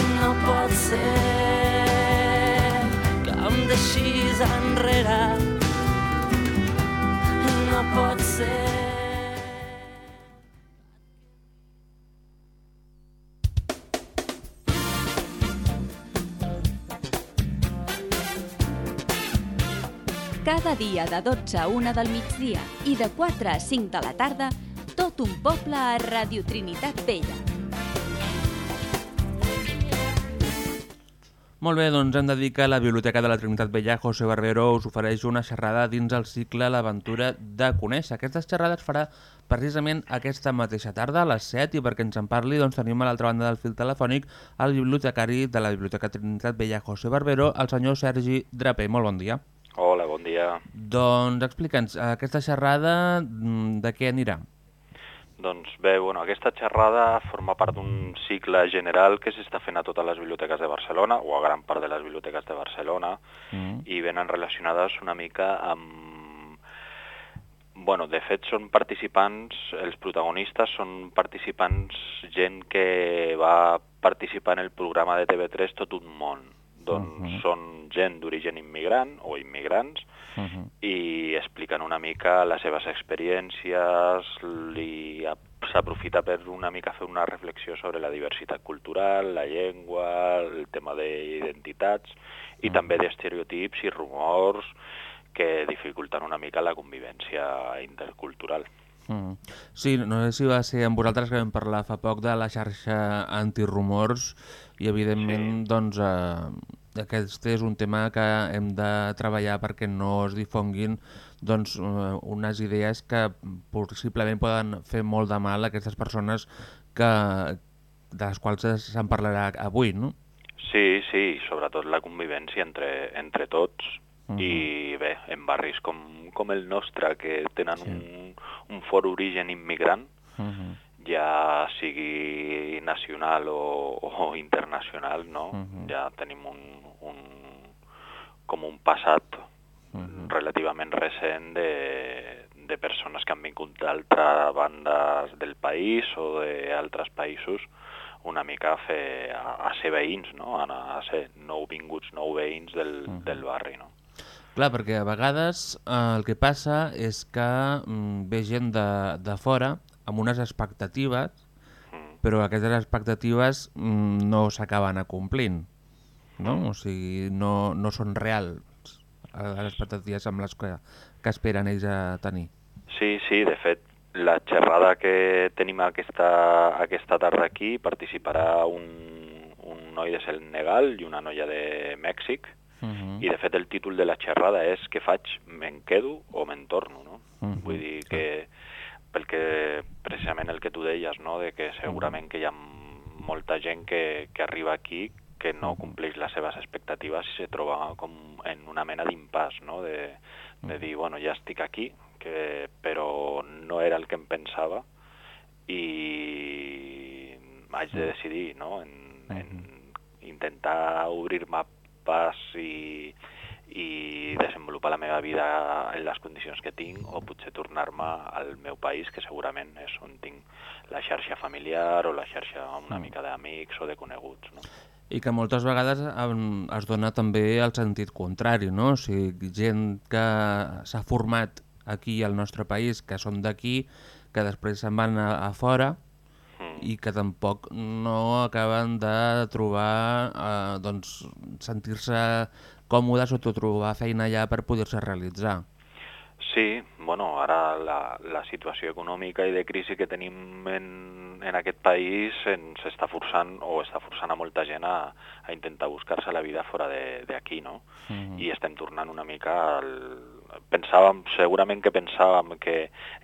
[SPEAKER 4] i no pot ser que em deixis enrere i no pot ser
[SPEAKER 3] Cada dia de 12 a 1 del migdia i de 4 a 5 de la tarda, tot un poble a Radio Trinitat Vella.
[SPEAKER 2] Molt bé, doncs hem de dir que la Biblioteca de la Trinitat Vella José Barbero us ofereix una xerrada dins el cicle L'aventura de conèixer. Aquestes xerrades farà precisament aquesta mateixa tarda a les 7 i perquè ens en parli doncs, tenim a l'altra banda del fil telefònic el bibliotecari de la Biblioteca Trinitat Vella José Barbero, el senyor Sergi Draper. Molt bon dia.
[SPEAKER 9] Hola, bon dia.
[SPEAKER 2] Doncs explica'ns, aquesta xerrada mm, de què anirà?
[SPEAKER 9] Doncs bé, bueno, aquesta xerrada forma part d'un cicle general que s'està fent a totes les biblioteques de Barcelona, o a gran part de les biblioteques de Barcelona,
[SPEAKER 2] Mm.
[SPEAKER 9] i venen relacionades una mica amb... Bueno, de fet són participants, els protagonistes són participants, gent que va participar en el programa de TV3 Tot un món. Doncs
[SPEAKER 2] Mhm.
[SPEAKER 9] són gent d'origen immigrant o immigrants
[SPEAKER 2] Uh -huh.
[SPEAKER 9] i expliquen una mica les seves experiències i s'aprofita per una mica fer una reflexió sobre la diversitat cultural, la llengua, el tema d'identitats i també d'estereotips i rumors que dificulten una mica la convivència intercultural.
[SPEAKER 2] Mm. Sí, no sé si va ser amb vosaltres que vam parlar fa poc de la xarxa antirumors i evidentment doncs eh, aquest és un tema que hem de treballar perquè no es difonguin doncs, eh, unes idees que possiblement poden fer molt de mal a aquestes persones que, de les quals se'n parlarà avui, no?
[SPEAKER 9] Sí, sí, sobretot la convivència entre, entre tots
[SPEAKER 2] Mhm.
[SPEAKER 9] i bé, en barris com, com el nostre que tenen
[SPEAKER 2] Sí.
[SPEAKER 9] un, un fort origen immigrant,
[SPEAKER 2] Uh -huh.
[SPEAKER 9] ja sigui nacional o, o internacional, no?
[SPEAKER 2] Mhm.
[SPEAKER 9] Ja tenim un, un, com un passat
[SPEAKER 2] Mhm.
[SPEAKER 9] relativament recent de, de persones que han vingut d'altres bandes del país o d'altres països una mica a, fer, a, a ser veïns, no? a, a ser nou vinguts, nou veïns del,
[SPEAKER 2] Mhm.
[SPEAKER 9] del barri. No?
[SPEAKER 2] Clar, perquè a vegades eh, el que passa és que mm, ve gent de, de fora amb unes expectatives,
[SPEAKER 9] Mm.
[SPEAKER 2] però aquestes expectatives mm, no s'acaben acomplint, no? O sigui, no, no són reals eh, les expectatives amb les que, que esperen ells a tenir.
[SPEAKER 9] Sí, sí, de fet, la xerrada que tenim aquesta, aquesta tarda aquí participarà un, un noi de Senegal i una noia de Mèxic,
[SPEAKER 2] Uh -huh.
[SPEAKER 9] i de fet el títol de la xerrada és què faig, me'n quedo o me'n torno, no?
[SPEAKER 2] Mhm,
[SPEAKER 9] Vull dir que, pel que precisament el que tu deies, no? de que segurament que hi ha molta gent que, que arriba aquí que no compleix les seves expectatives i se troba com en una mena d'impàs, no? de, de dir, bueno, ja estic aquí, que, però no era el que em pensava i haig de decidir no? en, en intentar obrir-me pas i, i desenvolupar la meva vida en les condicions que tinc o potser tornar-me al meu país, que segurament és on tinc la xarxa familiar o la xarxa una mica d'amics o de coneguts. No?
[SPEAKER 2] I que moltes vegades es dona també el sentit contrari, no? O sigui, gent que s'ha format aquí al nostre país, que són d'aquí, que després se'n van a, a fora
[SPEAKER 9] Mm.
[SPEAKER 2] i que tampoc no acaben de trobar, eh, doncs, sentir-se còmodes o trobar feina allà per poder-se realitzar.
[SPEAKER 9] Sí, bueno, ara la, la situació econòmica i de crisi que tenim en, en aquest país ens està forçant o està forçant a molta gent a, a intentar buscar-se la vida fora de- d'aquí, no?
[SPEAKER 2] Mhm.
[SPEAKER 9] I estem tornant una mica al, pensàvem, segurament que pensàvem que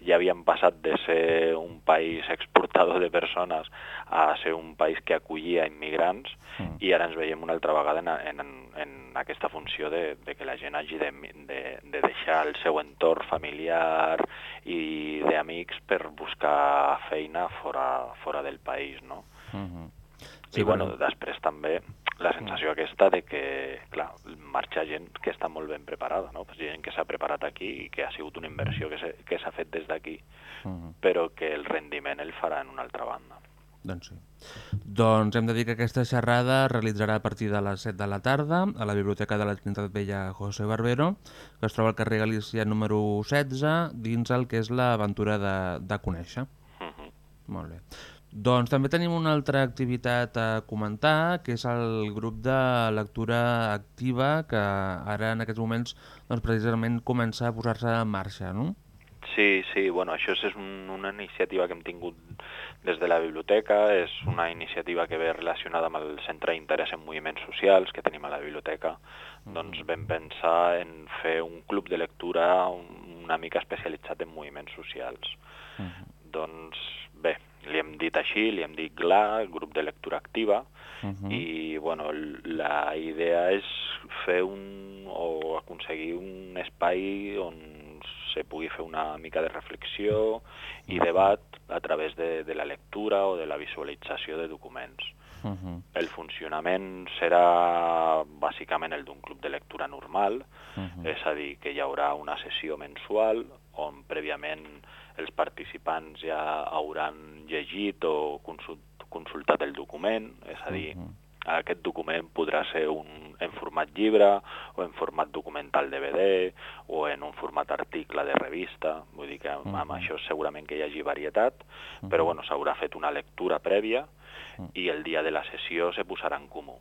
[SPEAKER 9] ja havíem passat de ser un país exportador de persones a ser un país que acollia immigrants mm. i ara ens veiem una altra vegada en, en, en aquesta funció de, de que la gent hagi de, de, de deixar el seu entorn familiar i d'amics per buscar feina fora, fora del país, no? Mm -hmm. Sí, I bueno, bueno, després també la sensació aquesta de que, clar, marxa gent que està molt ben preparada, no? Pues gent que s'ha preparat aquí i que ha sigut una inversió que s'ha fet des d'aquí, uh -huh. però que el rendiment el farà en una altra banda.
[SPEAKER 2] Doncs sí. Doncs hem de dir que aquesta xerrada es realitzarà a partir de les 7 de la tarda a la Biblioteca de la Trinitat Vella José Barbero, que es troba al carrer Galícia número 16, dins el que és l'aventura de, de conèixer. Uh -huh. Molt bé. Doncs també tenim una altra activitat a comentar, que és el grup de lectura activa, que ara en aquests moments doncs, precisament comença a posar-se en marxa, no?
[SPEAKER 9] Sí, sí, bueno, això és un, una iniciativa que hem tingut des de la biblioteca, és una iniciativa que ve relacionada amb el Centre d'Interès en Moviments Socials que tenim a la biblioteca. Mm. Doncs vam pensar en fer un club de lectura una mica especialitzat en moviments socials. Mm. Doncs bé, li hem dit així, li hem dit GLA, grup de lectura activa, uh -huh. i bueno, la idea és fer un, o aconseguir un espai on se pugui fer una mica de reflexió i debat a través de, de la lectura o de la visualització de documents. Uh -huh. El funcionament serà bàsicament el d'un club de lectura normal, uh -huh. és a dir, que hi haurà una sessió mensual on prèviament els participants ja hauran llegit o consult, consultat el document, és a dir, uh -huh. aquest document podrà ser un, en format llibre o en format documental DVD o en un format article de revista, vull dir que amb, uh -huh. amb això segurament que hi hagi varietat, uh -huh. però bueno, s'haurà fet una lectura prèvia i el dia de la sessió se posarà en comú.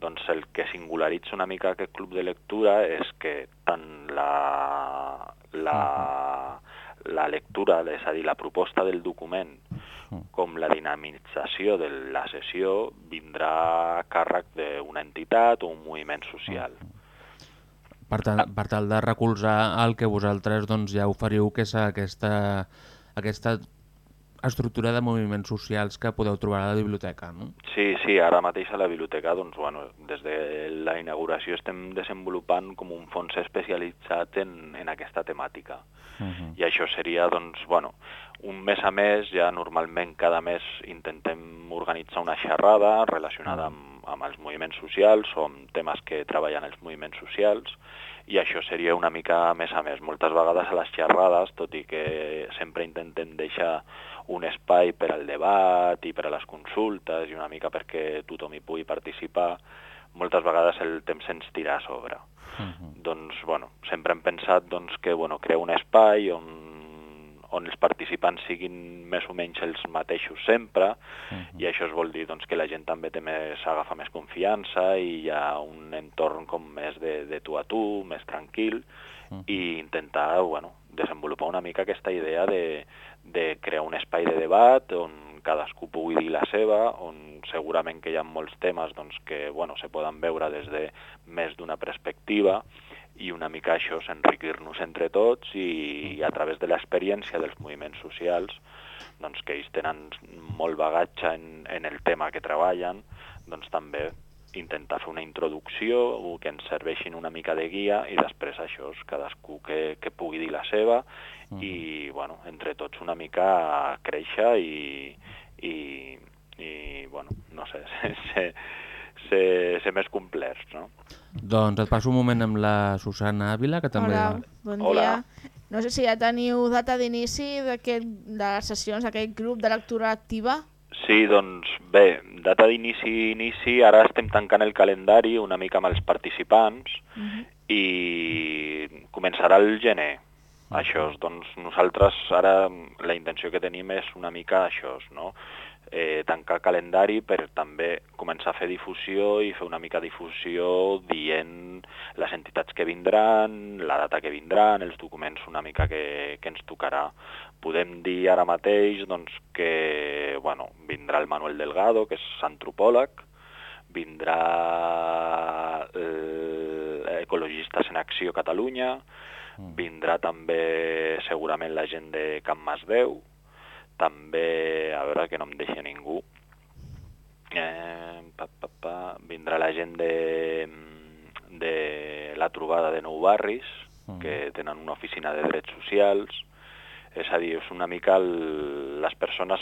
[SPEAKER 9] Doncs el que singularitza una mica aquest club de lectura és que tant la, la, uh -huh la lectura, és a dir, la proposta del document mm. com la dinamització de la sessió vindrà a càrrec d'una entitat o un moviment social.
[SPEAKER 2] Mm. Per tal, per tal de recolzar el que vosaltres doncs, ja oferiu, que és aquesta, aquesta estructura de moviments socials que podeu trobar a la biblioteca, no?
[SPEAKER 9] Sí, sí, ara mateix a la biblioteca, doncs, bueno, des de la inauguració estem desenvolupant com un fons especialitzat en, en aquesta temàtica. Uh -huh. I això seria, doncs, bueno, un mes a mes, ja normalment cada mes intentem organitzar una xerrada relacionada amb, amb els moviments socials o amb temes que treballen els moviments socials, i això seria una mica més a més. Moltes vegades a les xerrades, tot i que sempre intentem deixar un espai per al debat i per a les consultes i una mica perquè tothom hi pugui participar, moltes vegades el temps se'ns tira a sobre. Uh -huh. Doncs, bueno, sempre hem pensat doncs, que bueno, crear un espai on, on els participants siguin més o menys els mateixos sempre, uh -huh. i això es vol dir doncs, que la gent també té més, agafa més confiança i hi ha un entorn com més de, de tu a tu, més tranquil, uh -huh. i intentar bueno, desenvolupar una mica aquesta idea de, de crear un espai de debat on cadascú pugui dir la seva, on segurament que hi ha molts temes doncs, que bueno, se poden veure des de més d'una perspectiva i una mica això és enriquir-nos entre tots i, i a través de l'experiència dels moviments socials doncs, que ells tenen molt bagatge en, en el tema que treballen, doncs també intentar fer una introducció o que ens serveixin una mica de guia i després això és cadascú que, que pugui dir la seva uh -huh. i bueno, entre tots una mica créixer i, i, i bueno, no sé, [LAUGHS] ser, ser, ser més complerts, no?
[SPEAKER 2] Doncs et passo un moment amb la Susana Ávila, que també...
[SPEAKER 1] Hola, bon dia. Hola. No sé si ja teniu data d'inici de les sessions d'aquest grup de lectura activa.
[SPEAKER 9] Sí, doncs bé, data d'inici, inici, ara estem tancant el calendari una mica amb els participants uh -huh. i començarà el gener. -huh. Això, doncs nosaltres ara la intenció que tenim és una mica això, no? eh, tancar calendari per també començar a fer difusió i fer una mica difusió dient les entitats que vindran, la data que vindran, els documents una mica que, que ens tocarà podem dir ara mateix doncs, que bueno, vindrà el Manuel Delgado, que és antropòleg, vindrà l'Ecologistes en Acció Catalunya, Vindrà també segurament la gent de Can Masdeu, també, a veure que no em deixa ningú, eh, pa, pa, pa, vindrà la gent de, de la trobada de Nou Barris, que tenen una oficina de drets socials, és a dir, és una mica el, les persones,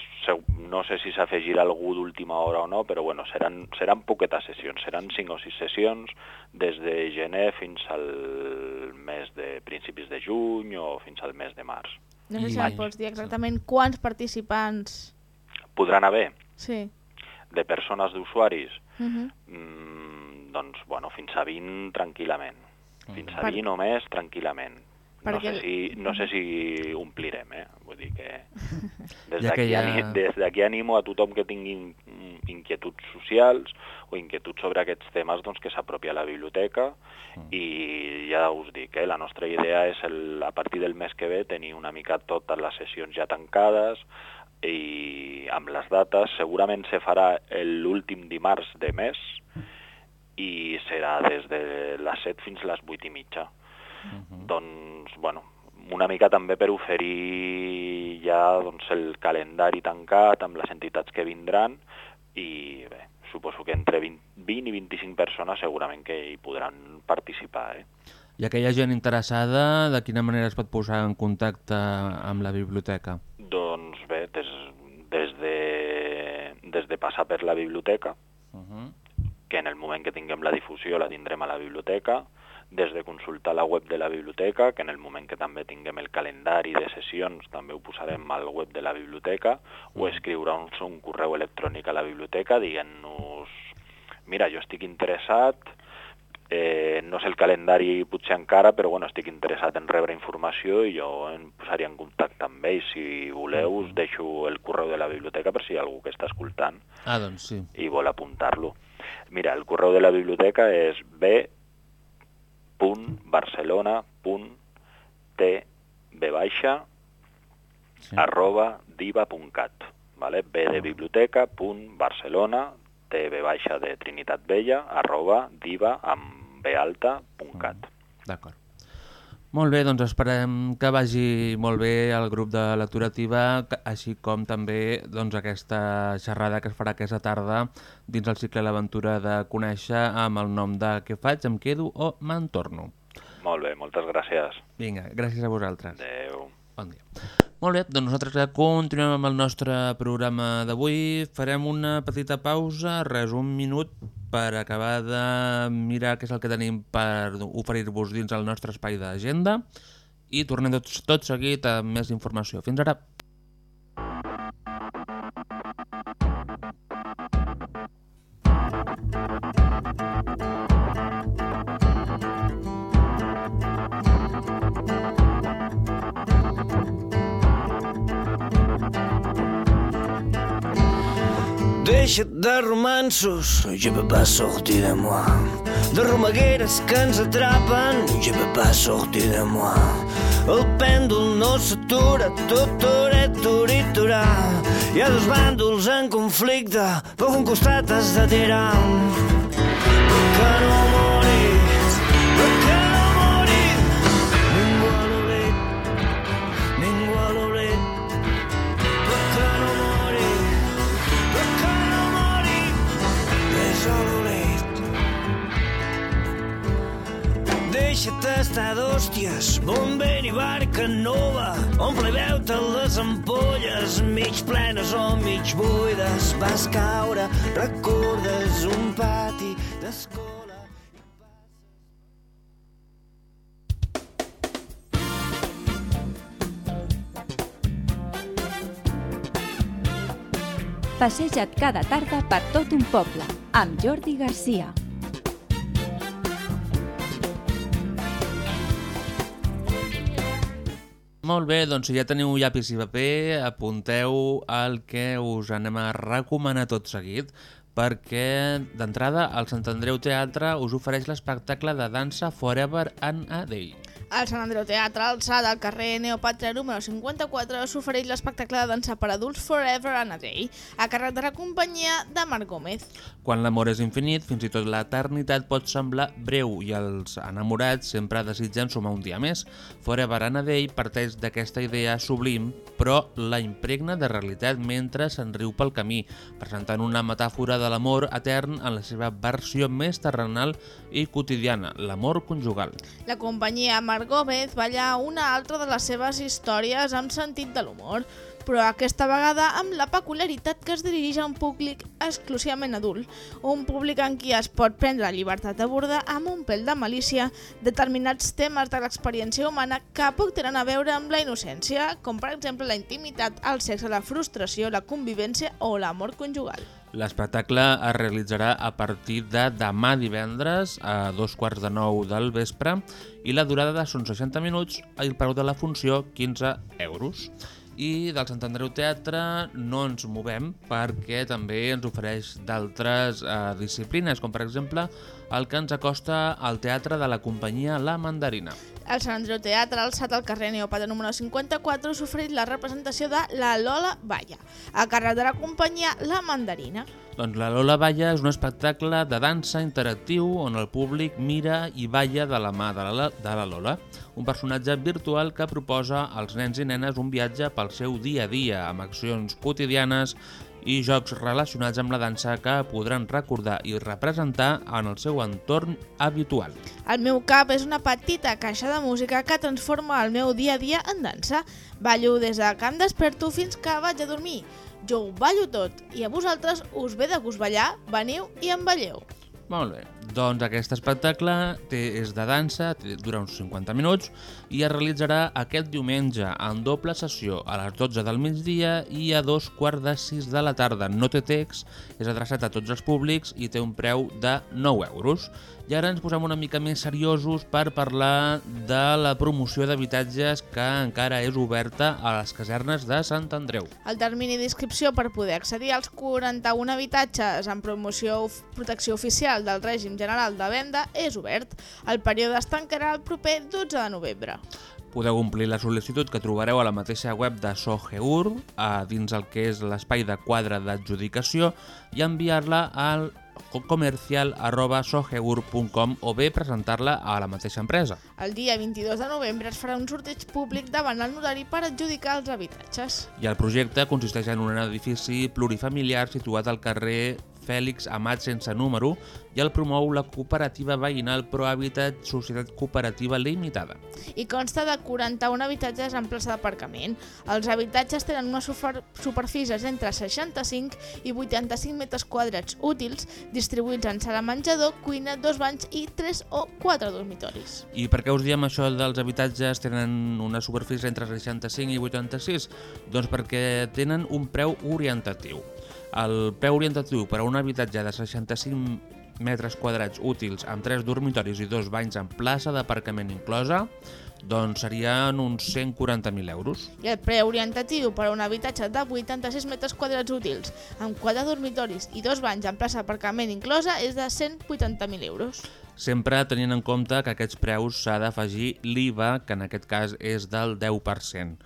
[SPEAKER 9] no sé si s'afegirà algú d'última hora o no, però bueno, seran, seran poquetes sessions, seran cinc o sis sessions des de gener fins al mes de principis de juny o fins al mes de març.
[SPEAKER 1] No sé si em pots dir exactament quants participants...
[SPEAKER 9] Podran haver
[SPEAKER 1] Sí.
[SPEAKER 9] de persones d'usuaris
[SPEAKER 1] Uh -huh.
[SPEAKER 9] mm, doncs, bueno, fins a 20 tranquil·lament. Fins a
[SPEAKER 1] Per-
[SPEAKER 9] 20 o més tranquil·lament. No
[SPEAKER 1] Perquè-
[SPEAKER 9] sé, si, no sé si omplirem, eh? Vull dir que [LAUGHS] des
[SPEAKER 2] Ja
[SPEAKER 9] d'aquí
[SPEAKER 2] ja-
[SPEAKER 9] d'aquí animo a tothom que tingui mm, inquietuds socials o inquietuds sobre aquests temes doncs, que s'apropi a la biblioteca i ja us dic, eh, la nostra idea és el, a partir del mes que ve tenir una mica totes les sessions ja tancades i amb les dates segurament se farà el- l'últim dimarts de mes i serà des de les 7 fins les 8 i mitja. Doncs, bueno, una mica també per oferir ja doncs, el calendari tancat amb les entitats que vindran i bé, suposo que entre 20, 20 i 25 persones segurament que hi podran participar. Eh?
[SPEAKER 2] I aquella gent interessada, de quina manera es pot posar en contacte amb la biblioteca?
[SPEAKER 9] Doncs bé, des, des, de, des de passar per la biblioteca,
[SPEAKER 2] Uh -huh.
[SPEAKER 9] que en el moment que tinguem la difusió la tindrem a la biblioteca, des de consultar la web de la biblioteca, que en el moment que també tinguem el calendari de sessions també ho posarem al web de la biblioteca, o escriure'ns un correu electrònic a la biblioteca dient-nos mira, jo estic interessat, eh, no sé el calendari potser encara, però bueno, estic interessat en rebre informació i jo em posaria en contacte amb ells. Si voleu, us deixo el correu de la biblioteca per si hi ha algú que està escoltant
[SPEAKER 2] Ah, doncs sí.
[SPEAKER 9] i vol apuntar-lo. Mira, el correu de la biblioteca és b.barcelona.tb baixa
[SPEAKER 2] Sí.
[SPEAKER 9] arroba diva.cat vale? b de biblioteca punt barcelona tb baixa de Trinitat Vella arroba diva amb b alta punt cat.
[SPEAKER 2] D'acord. Molt bé, doncs esperem que vagi molt bé el grup de lecturativa, que- així com també doncs, aquesta xerrada que es farà aquesta tarda dins el cicle L'aventura de conèixer amb el nom de Què faig, em quedo o me'n torno.
[SPEAKER 9] Molt bé, moltes gràcies.
[SPEAKER 2] Vinga, gràcies a vosaltres.
[SPEAKER 9] Adéu.
[SPEAKER 2] Bon dia. Molt bé, doncs nosaltres continuem amb el nostre programa d'avui. Farem una petita pausa, res, un minut, per acabar de mirar què és el que tenim per oferir-vos dins el nostre espai d'agenda i tornem tot, tot seguit amb més informació. Fins ara.
[SPEAKER 8] Deixa't de romansos, je peux pas sortir de moi. De romagueres que ens atrapen, je peux pas sortir de moi. El pèndol no s'atura, tot toret, turiturà. Hi ha dos bàndols en conflicte, per un costat has de tirar. Deixa't estar d'hòsties, vent i barca nova. Omple veu-te les ampolles, mig plenes o mig buides. Vas caure, recordes un pati d'escola.
[SPEAKER 3] Passeja't cada tarda per tot un poble, amb Jordi Garcia.
[SPEAKER 2] Molt bé, doncs si ja teniu llapis i paper, apunteu el que us anem a recomanar tot seguit, perquè d'entrada el Sant Andreu Teatre us ofereix l'espectacle de dansa Forever and a Day.
[SPEAKER 1] Al Sant Andreu Teatre, alçada al carrer Neopàtria número 54, s'ofereix l'espectacle de dansa per adults Forever and a Day, a càrrec de la companyia de Marc Gómez.
[SPEAKER 2] Quan l'amor és infinit, fins i tot l'eternitat pot semblar breu i els enamorats sempre desitgen sumar un dia més. Forever and a Day parteix d'aquesta idea sublim, però la impregna de realitat mentre se'n riu pel camí, presentant una metàfora de l'amor etern en la seva versió més terrenal i quotidiana, l'amor conjugal.
[SPEAKER 1] La companyia Marc Gómez balla una altra de les seves històries amb sentit de l'humor, però aquesta vegada amb la peculiaritat que es dirigeix a un públic exclusivament adult, un públic en qui es pot prendre la llibertat d'abordar amb un pèl de malícia determinats temes de l'experiència humana que poc tenen a veure amb la innocència, com per exemple la intimitat, el sexe, la frustració, la convivència o l'amor conjugal.
[SPEAKER 2] L'espectacle es realitzarà a partir de demà divendres a dos quarts de nou del vespre i la durada són 60 minuts i el preu de la funció 15 euros. I del Sant Andreu Teatre no ens movem perquè també ens ofereix d'altres eh, disciplines, com per exemple el que ens acosta al teatre de la companyia La Mandarina.
[SPEAKER 1] El Sant Andreu Teatre, alçat al carrer Neopata número 54, s'ofereix la representació de La Lola Balla, a càrrec de la companyia La Mandarina.
[SPEAKER 2] Doncs la Lola Balla és un espectacle de dansa interactiu on el públic mira i balla de la mà de la, de la Lola, un personatge virtual que proposa als nens i nenes un viatge pel seu dia a dia, amb accions quotidianes i jocs relacionats amb la dansa que podran recordar i representar en el seu entorn habitual.
[SPEAKER 1] El meu cap és una petita caixa de música que transforma el meu dia a dia en dansa. Ballo des de que em desperto fins que vaig a dormir. Jo ho ballo tot i a vosaltres us ve de gust ballar, veniu i em balleu.
[SPEAKER 2] Molt bé, doncs aquest espectacle té, és de dansa, té, dura uns 50 minuts i es realitzarà aquest diumenge en doble sessió a les 12 del migdia i a dos quarts de 6 de la tarda. No té text, és adreçat a tots els públics i té un preu de 9 euros. I ara ens posem una mica més seriosos per parlar de la promoció d'habitatges que encara és oberta a les casernes de Sant Andreu.
[SPEAKER 1] El termini d'inscripció per poder accedir als 41 habitatges en promoció protecció oficial del règim general de venda és obert. El període es tancarà el proper 12 de novembre.
[SPEAKER 2] Podeu omplir la sol·licitud que trobareu a la mateixa web de Sogeur, a dins el que és l'espai de quadre d'adjudicació, i enviar-la al comercial arroba sogegur.com o bé presentar-la a la mateixa empresa.
[SPEAKER 1] El dia 22 de novembre es farà un sorteig públic davant el notari per adjudicar els habitatges.
[SPEAKER 2] I el projecte consisteix en un edifici plurifamiliar situat al carrer Fèlix Amat sense número i el promou la cooperativa veïnal Prohabitat Societat Cooperativa Limitada.
[SPEAKER 1] I consta de 41 habitatges en plaça d'aparcament. Els habitatges tenen unes super superfícies entre 65 i 85 metres quadrats útils, distribuïts en sala menjador, cuina, dos banys i 3 o 4 dormitoris.
[SPEAKER 2] I per què us diem això dels habitatges tenen una superfície entre 65 i 86? Doncs perquè tenen un preu orientatiu. El preu orientatiu per a un habitatge de 65 metres quadrats útils amb 3 dormitoris i 2 banys en plaça d'aparcament inclosa doncs serien uns 140.000 euros.
[SPEAKER 1] I el preu orientatiu per a un habitatge de 86 metres quadrats útils amb 4 dormitoris i 2 banys en plaça d'aparcament inclosa és de 180.000 euros.
[SPEAKER 2] Sempre tenint en compte que aquests preus s'ha d'afegir l'IVA, que en aquest cas és del 10%.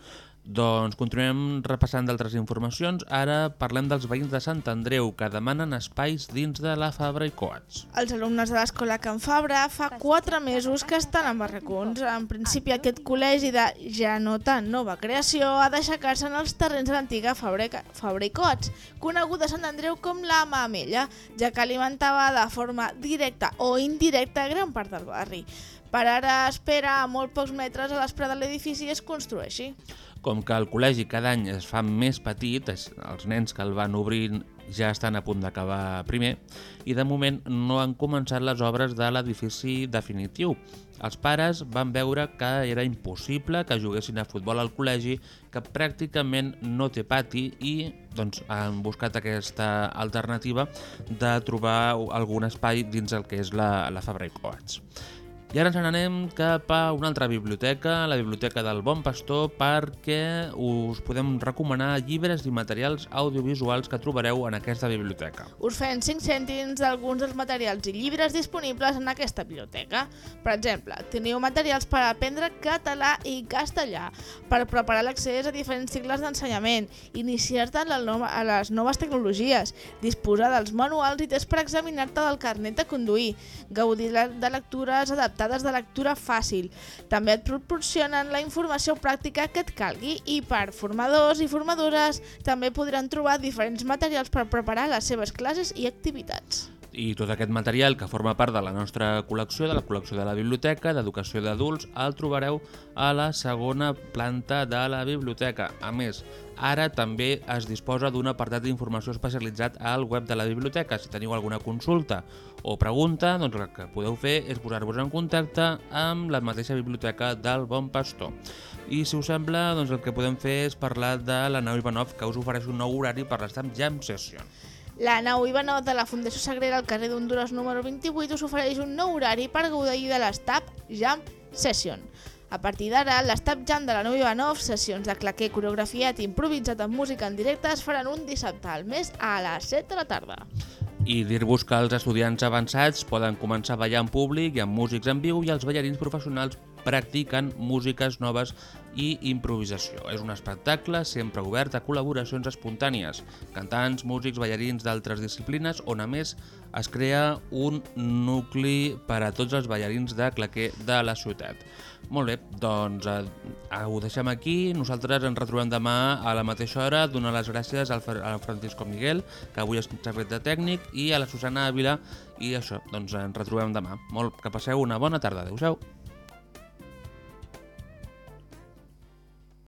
[SPEAKER 2] Doncs continuem repassant d'altres informacions. Ara parlem dels veïns de Sant Andreu, que demanen espais dins de la Fabra i Coats.
[SPEAKER 1] Els alumnes de l'escola Can Fabra fa 4 mesos que estan en barracons. En principi aquest col·legi de ja no tan nova creació ha d'aixecar-se en els terrenys de l'antiga Fabra, i Coats, coneguda a Sant Andreu com la Mamella, ja que alimentava de forma directa o indirecta gran part del barri. Per ara espera a molt pocs metres a l'espera de l'edifici es construeixi.
[SPEAKER 2] Com que el col·legi cada any es fa més petit, els nens que el van obrir ja estan a punt d'acabar primer i de moment no han començat les obres de l'edifici definitiu. Els pares van veure que era impossible que juguessin a futbol al col·legi, que pràcticament no té pati i doncs, han buscat aquesta alternativa de trobar algun espai dins el que és la, la Fabra i Coats. I ara ens n'anem cap a una altra biblioteca, la Biblioteca del Bon Pastor, perquè us podem recomanar llibres i materials audiovisuals que trobareu en aquesta biblioteca.
[SPEAKER 1] Us fem 5 cèntims d'alguns dels materials i llibres disponibles en aquesta biblioteca. Per exemple, teniu materials per aprendre català i castellà, per preparar l'accés a diferents cicles d'ensenyament, iniciar-te a les noves tecnologies, disposar dels manuals i tests per examinar-te del carnet de conduir, gaudir de lectures adaptades de lectura fàcil. També et proporcionen la informació pràctica que et calgui i per formadors i formadores també podran trobar diferents materials per preparar les seves classes i activitats.
[SPEAKER 2] I tot aquest material que forma part de la nostra col·lecció, de la col·lecció de la biblioteca, d'educació d'adults, el trobareu a la segona planta de la biblioteca. A més, ara també es disposa d'un apartat d'informació especialitzat al web de la biblioteca. Si teniu alguna consulta o pregunta, doncs el que podeu fer és posar-vos en contacte amb la mateixa biblioteca del Bon Pastor. I si us sembla, doncs el que podem fer és parlar de la nau Ivanov, que us ofereix un nou horari per l'Estamp Jam Session.
[SPEAKER 1] La nau Ivanov de la Fundació Sagrera al carrer d'Honduras número 28 us ofereix un nou horari per gaudir de l'Estab Jam Session. A partir d'ara, l'Estab Jam de la nau Ivanov, sessions de claquer coreografiat improvisat amb música en directe es faran un dissabte al mes a les 7 de la tarda.
[SPEAKER 2] I dir-vos que els estudiants avançats poden començar a ballar en públic i amb músics en viu i els ballarins professionals practiquen músiques noves i improvisació. És un espectacle sempre obert a col·laboracions espontànies, cantants, músics, ballarins d'altres disciplines, on a més es crea un nucli per a tots els ballarins de claquer de la ciutat. Molt bé, doncs eh, ho deixem aquí. Nosaltres ens retrobem demà a la mateixa hora. Donar les gràcies al, al Francisco Miguel, que avui és secret de tècnic, i a la Susana Ávila. I això, doncs ens retrobem demà. Molt, que passeu una bona tarda. Adéu-siau.